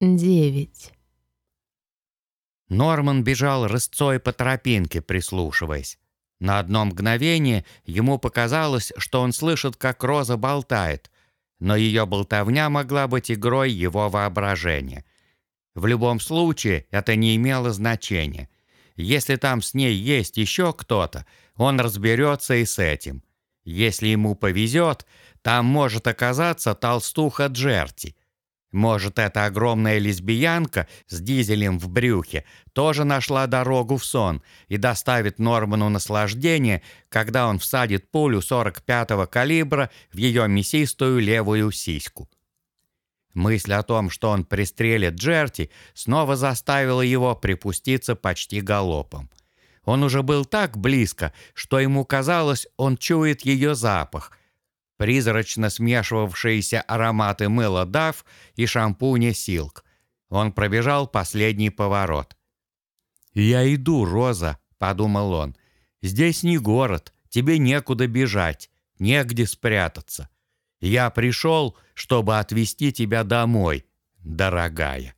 девять. Норман бежал рысцой по тропинке, прислушиваясь. На одно мгновение ему показалось, что он слышит, как Роза болтает, но ее болтовня могла быть игрой его воображения. В любом случае это не имело значения. Если там с ней есть еще кто-то, он разберется и с этим. Если ему повезет, там может оказаться толстуха Джерти. Может, эта огромная лесбиянка с дизелем в брюхе тоже нашла дорогу в сон и доставит Норману наслаждение, когда он всадит пулю 45-го калибра в ее мясистую левую сиську. Мысль о том, что он пристрелит Джерти, снова заставила его припуститься почти галопом. Он уже был так близко, что ему казалось, он чует ее запах, призрачно смешивавшиеся ароматы мыла Дав и шампуня Силк. Он пробежал последний поворот. «Я иду, Роза», — подумал он. «Здесь не город, тебе некуда бежать, негде спрятаться. Я пришел, чтобы отвезти тебя домой, дорогая».